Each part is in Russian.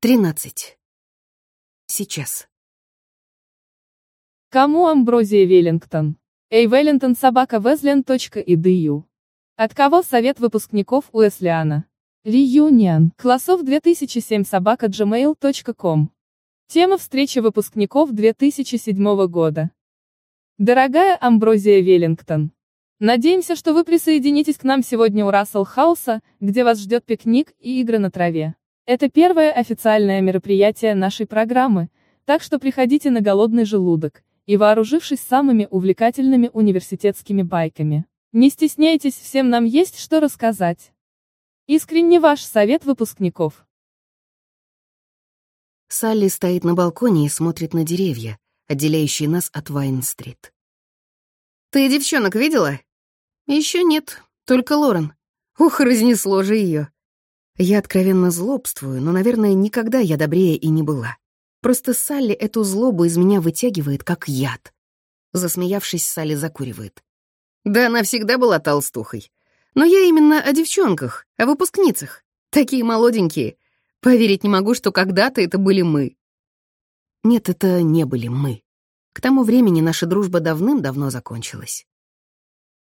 Тринадцать. Сейчас. Кому Амброзия Веллингтон? Эй Веллингтон собака Везлен.edu. От кого совет выпускников Уэслиана? Реюнион, классов 2007 собака gmail.com. Тема встречи выпускников 2007 года. Дорогая Амброзия Веллингтон. Надеемся, что вы присоединитесь к нам сегодня у Рассел Хауса, где вас ждет пикник и игры на траве. Это первое официальное мероприятие нашей программы, так что приходите на голодный желудок и вооружившись самыми увлекательными университетскими байками. Не стесняйтесь, всем нам есть что рассказать. Искренне ваш совет выпускников. Салли стоит на балконе и смотрит на деревья, отделяющие нас от Вайн-стрит. «Ты девчонок видела?» Еще нет, только Лорен. Ух, разнесло же ее. Я откровенно злобствую, но, наверное, никогда я добрее и не была. Просто Салли эту злобу из меня вытягивает, как яд. Засмеявшись, Салли закуривает. Да она всегда была толстухой. Но я именно о девчонках, о выпускницах. Такие молоденькие. Поверить не могу, что когда-то это были мы. Нет, это не были мы. К тому времени наша дружба давным-давно закончилась.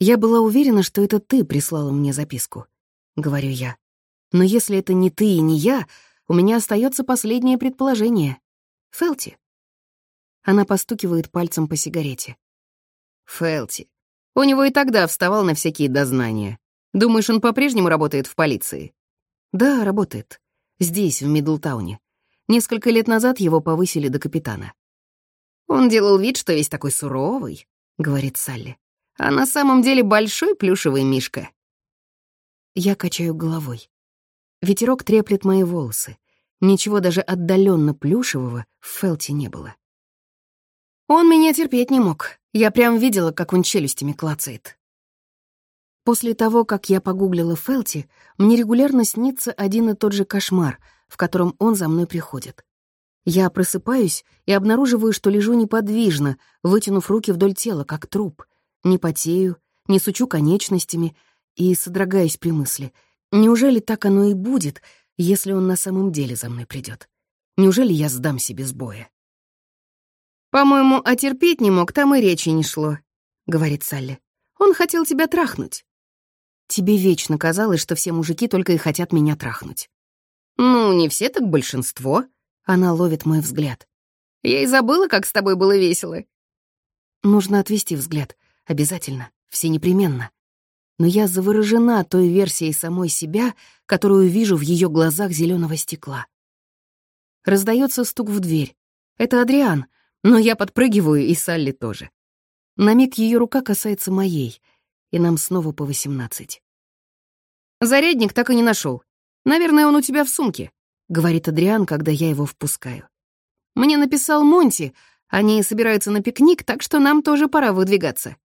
Я была уверена, что это ты прислала мне записку, — говорю я. Но если это не ты и не я, у меня остается последнее предположение. Фелти. Она постукивает пальцем по сигарете. Фелти. У него и тогда вставал на всякие дознания. Думаешь, он по-прежнему работает в полиции? Да, работает. Здесь, в Мидлтауне. Несколько лет назад его повысили до капитана. Он делал вид, что весь такой суровый, — говорит Салли. А на самом деле большой плюшевый мишка. Я качаю головой. Ветерок треплет мои волосы. Ничего даже отдаленно плюшевого в Фелте не было. Он меня терпеть не мог. Я прям видела, как он челюстями клацает. После того, как я погуглила Фелти, мне регулярно снится один и тот же кошмар, в котором он за мной приходит. Я просыпаюсь и обнаруживаю, что лежу неподвижно, вытянув руки вдоль тела, как труп. Не потею, не сучу конечностями и содрогаюсь при мысли. Неужели так оно и будет, если он на самом деле за мной придет? Неужели я сдам себе с боя? «По-моему, а терпеть не мог, там и речи не шло», — говорит Салли. «Он хотел тебя трахнуть». Тебе вечно казалось, что все мужики только и хотят меня трахнуть. «Ну, не все, так большинство», — она ловит мой взгляд. «Я и забыла, как с тобой было весело». Нужно отвести взгляд. Обязательно. Все непременно. Но я заворожена той версией самой себя, которую вижу в ее глазах зеленого стекла. Раздается стук в дверь. Это Адриан, но я подпрыгиваю, и Салли тоже. На миг ее рука касается моей, и нам снова по восемнадцать. «Зарядник так и не нашел. Наверное, он у тебя в сумке», — говорит Адриан, когда я его впускаю. «Мне написал Монти. Они собираются на пикник, так что нам тоже пора выдвигаться».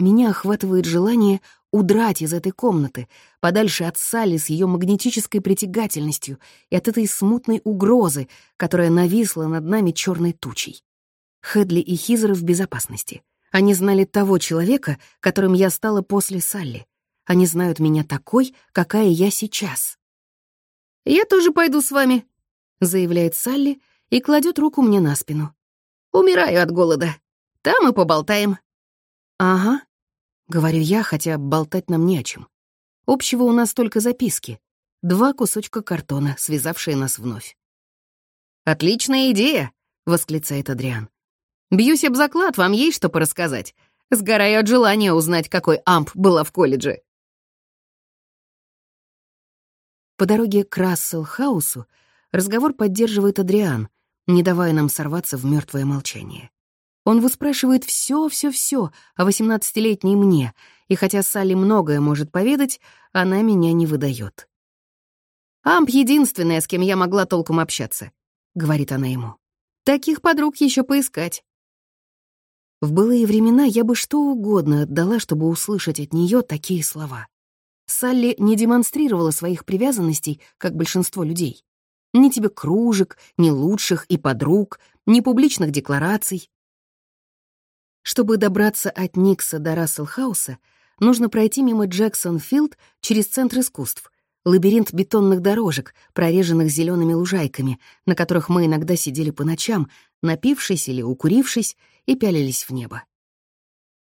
Меня охватывает желание удрать из этой комнаты, подальше от Салли с ее магнетической притягательностью и от этой смутной угрозы, которая нависла над нами черной тучей. Хедли и Хизер в безопасности. Они знали того человека, которым я стала после Салли. Они знают меня такой, какая я сейчас. «Я тоже пойду с вами», — заявляет Салли и кладет руку мне на спину. «Умираю от голода. Там и поболтаем». «Ага», Говорю я, хотя болтать нам не о чем. Общего у нас только записки. Два кусочка картона, связавшие нас вновь. «Отличная идея!» — восклицает Адриан. «Бьюсь об заклад, вам есть что порассказать. Сгораю от желания узнать, какой амп была в колледже». По дороге к Рассел-хаусу разговор поддерживает Адриан, не давая нам сорваться в мертвое молчание. Он выспрашивает все-все-все о восемнадцатилетней мне, и хотя Салли многое может поведать, она меня не выдает. «Амп — единственная, с кем я могла толком общаться», — говорит она ему. «Таких подруг еще поискать». В былые времена я бы что угодно отдала, чтобы услышать от нее такие слова. Салли не демонстрировала своих привязанностей, как большинство людей. Ни тебе кружек, ни лучших и подруг, ни публичных деклараций. Чтобы добраться от Никса до Расселхауса, нужно пройти мимо Джексон-Филд через Центр искусств, лабиринт бетонных дорожек, прореженных зелеными лужайками, на которых мы иногда сидели по ночам, напившись или укурившись, и пялились в небо.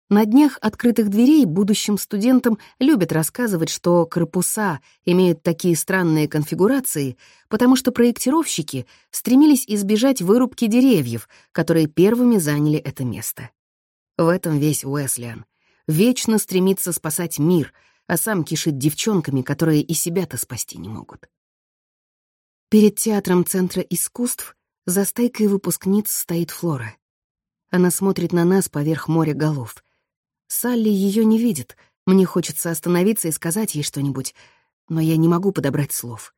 На днях открытых дверей будущим студентам любят рассказывать, что корпуса имеют такие странные конфигурации, потому что проектировщики стремились избежать вырубки деревьев, которые первыми заняли это место. В этом весь Уэслиан. Вечно стремится спасать мир, а сам кишит девчонками, которые и себя-то спасти не могут. Перед театром Центра искусств за стайкой выпускниц стоит Флора. Она смотрит на нас поверх моря голов. Салли ее не видит. Мне хочется остановиться и сказать ей что-нибудь, но я не могу подобрать слов.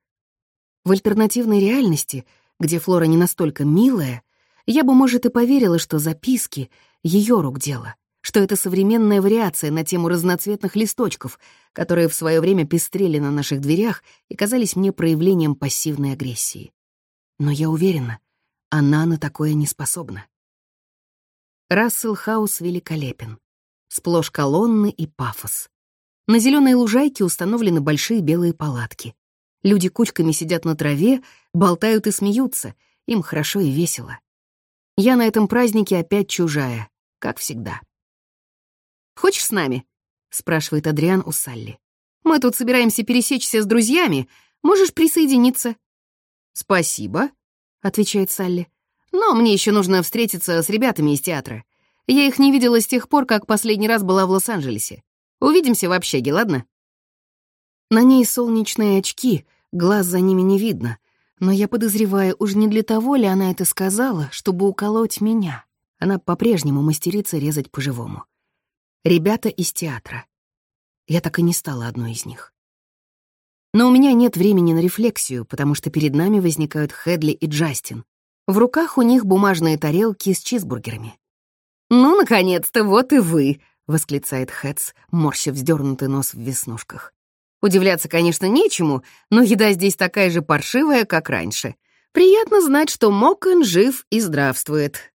В альтернативной реальности, где Флора не настолько милая, я бы, может, и поверила, что записки — ее рук дело, что это современная вариация на тему разноцветных листочков, которые в свое время пестрели на наших дверях и казались мне проявлением пассивной агрессии. Но я уверена, она на такое не способна. Рассел Хаус великолепен. Сплошь колонны и пафос. На зеленой лужайке установлены большие белые палатки. Люди кучками сидят на траве, болтают и смеются, им хорошо и весело. Я на этом празднике опять чужая, как всегда. «Хочешь с нами?» — спрашивает Адриан у Салли. «Мы тут собираемся пересечься с друзьями. Можешь присоединиться?» «Спасибо», — отвечает Салли. Но мне еще нужно встретиться с ребятами из театра. Я их не видела с тех пор, как последний раз была в Лос-Анджелесе. Увидимся в общаге, ладно?» На ней солнечные очки, глаз за ними не видно. Но я подозреваю, уж не для того ли она это сказала, чтобы уколоть меня. Она по-прежнему мастерица резать по-живому. Ребята из театра. Я так и не стала одной из них. Но у меня нет времени на рефлексию, потому что перед нами возникают Хедли и Джастин, в руках у них бумажные тарелки с чизбургерами. «Ну, наконец-то, вот и вы!» — восклицает Хэтс, морщив вздернутый нос в веснушках. Удивляться, конечно, нечему, но еда здесь такая же паршивая, как раньше. Приятно знать, что Мокон жив и здравствует.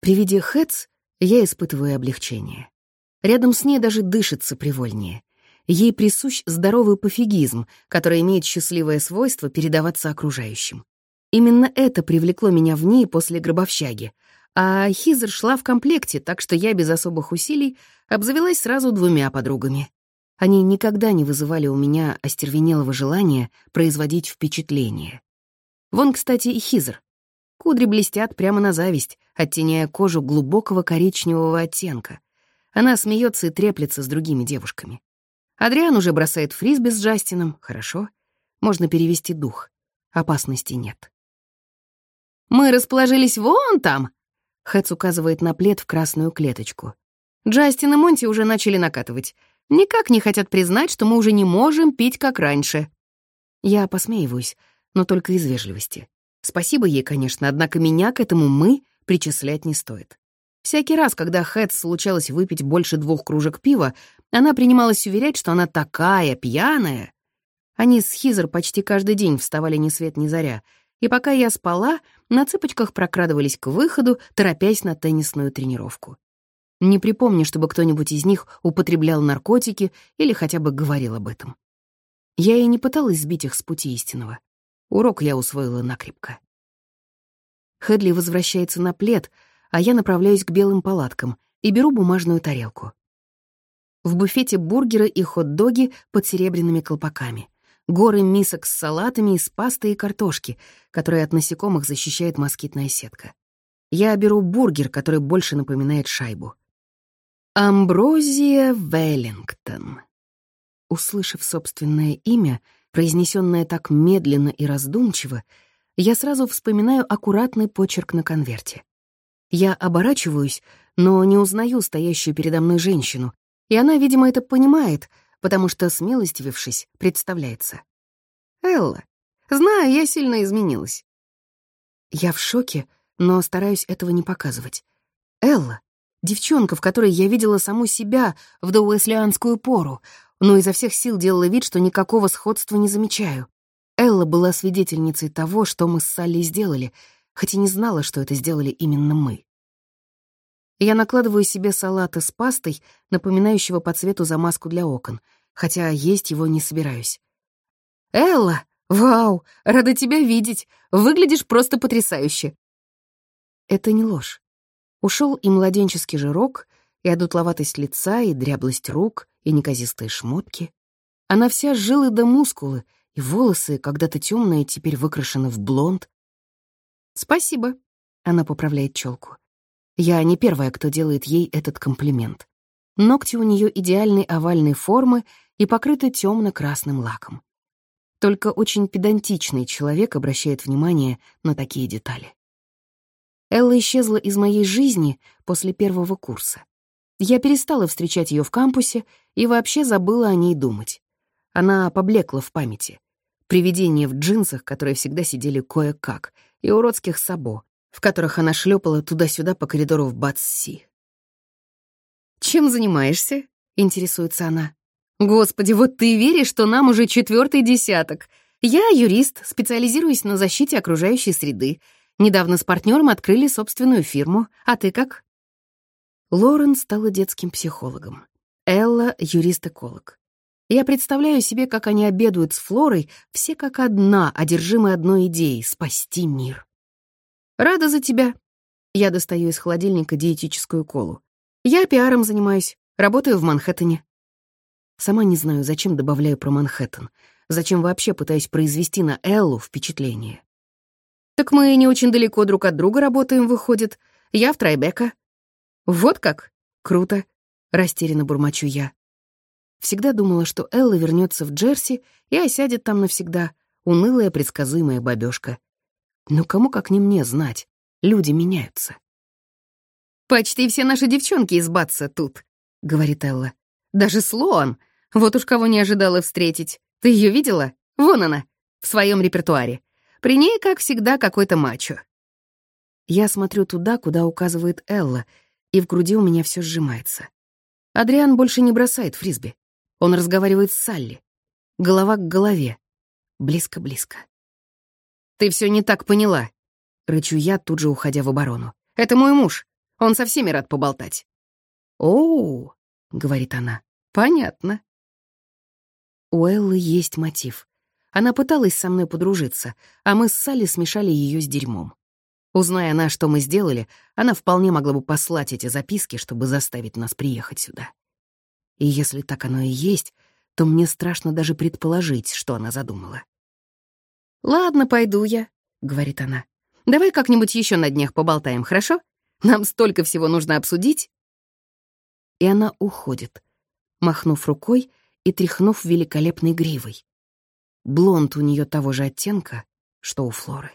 При виде Хэтс я испытываю облегчение. Рядом с ней даже дышится привольнее. Ей присущ здоровый пофигизм, который имеет счастливое свойство передаваться окружающим. Именно это привлекло меня в ней после гробовщаги. А Хизер шла в комплекте, так что я без особых усилий обзавелась сразу двумя подругами. Они никогда не вызывали у меня остервенелого желания производить впечатление. Вон, кстати, и Хизер. Кудри блестят прямо на зависть, оттеняя кожу глубокого коричневого оттенка. Она смеется и треплется с другими девушками. Адриан уже бросает фрисби с Джастином, хорошо. Можно перевести дух. Опасности нет. «Мы расположились вон там!» Хэтс указывает на плед в красную клеточку. Джастин и Монти уже начали накатывать. Никак не хотят признать, что мы уже не можем пить, как раньше. Я посмеиваюсь, но только из вежливости. Спасибо ей, конечно, однако меня к этому «мы» причислять не стоит. Всякий раз, когда Хэтс случалось выпить больше двух кружек пива, она принималась уверять, что она такая пьяная. Они с Хизер почти каждый день вставали ни свет ни заря — и пока я спала, на цыпочках прокрадывались к выходу, торопясь на теннисную тренировку. Не припомню, чтобы кто-нибудь из них употреблял наркотики или хотя бы говорил об этом. Я и не пыталась сбить их с пути истинного. Урок я усвоила накрепко. Хедли возвращается на плед, а я направляюсь к белым палаткам и беру бумажную тарелку. В буфете бургеры и хот-доги под серебряными колпаками горы мисок с салатами из пасты и картошки, которые от насекомых защищает москитная сетка. Я беру бургер, который больше напоминает шайбу. Амброзия Веллингтон. Услышав собственное имя, произнесенное так медленно и раздумчиво, я сразу вспоминаю аккуратный почерк на конверте. Я оборачиваюсь, но не узнаю стоящую передо мной женщину, и она, видимо, это понимает, потому что, смилостивившись, представляется. «Элла, знаю, я сильно изменилась». Я в шоке, но стараюсь этого не показывать. Элла, девчонка, в которой я видела саму себя в доуэслианскую пору, но изо всех сил делала вид, что никакого сходства не замечаю. Элла была свидетельницей того, что мы с Салли сделали, хоть и не знала, что это сделали именно мы. Я накладываю себе салата с пастой, напоминающего по цвету замазку для окон, хотя есть его не собираюсь. «Элла! Вау! Рада тебя видеть! Выглядишь просто потрясающе!» Это не ложь. Ушел и младенческий жирок, и одутловатость лица, и дряблость рук, и неказистые шмотки. Она вся жилы да мускулы, и волосы, когда-то темные, теперь выкрашены в блонд. «Спасибо», — она поправляет челку. Я не первая, кто делает ей этот комплимент. Ногти у нее идеальной овальной формы и покрыты темно-красным лаком. Только очень педантичный человек обращает внимание на такие детали. Элла исчезла из моей жизни после первого курса. Я перестала встречать ее в кампусе и вообще забыла о ней думать. Она поблекла в памяти. Привидения в джинсах, которые всегда сидели кое-как, и уродских сабо, в которых она шлепала туда-сюда по коридору в Батсси. «Чем занимаешься?» — интересуется она. «Господи, вот ты веришь, что нам уже четвертый десяток. Я юрист, специализируюсь на защите окружающей среды. Недавно с партнером открыли собственную фирму. А ты как?» Лорен стала детским психологом. Элла — юрист-эколог. Я представляю себе, как они обедают с Флорой, все как одна, одержимы одной идеей — спасти мир. «Рада за тебя». Я достаю из холодильника диетическую колу. «Я пиаром занимаюсь, работаю в Манхэттене». Сама не знаю, зачем добавляю про Манхэттен, зачем вообще пытаюсь произвести на Эллу впечатление. «Так мы не очень далеко друг от друга работаем, выходит. Я в Трайбека». «Вот как? Круто», — растерянно бурмочу я. Всегда думала, что Элла вернется в Джерси и осядет там навсегда, унылая предсказуемая бабёшка. Но кому как не мне знать, люди меняются. «Почти все наши девчонки из Батса тут», — говорит Элла. «Даже Слоан. Вот уж кого не ожидала встретить. Ты ее видела? Вон она, в своем репертуаре. При ней, как всегда, какой-то мачо». Я смотрю туда, куда указывает Элла, и в груди у меня все сжимается. Адриан больше не бросает фрисби. Он разговаривает с Салли. Голова к голове. Близко-близко. «Ты все не так поняла», — рычу я, тут же уходя в оборону. «Это мой муж. Он со всеми рад поболтать». «Оу», — говорит она, — «понятно». У Эллы есть мотив. Она пыталась со мной подружиться, а мы с Салли смешали ее с дерьмом. Узная она, что мы сделали, она вполне могла бы послать эти записки, чтобы заставить нас приехать сюда. И если так оно и есть, то мне страшно даже предположить, что она задумала. «Ладно, пойду я», — говорит она. «Давай как-нибудь еще на днях поболтаем, хорошо? Нам столько всего нужно обсудить». И она уходит, махнув рукой и тряхнув великолепной гривой. Блонд у нее того же оттенка, что у Флоры.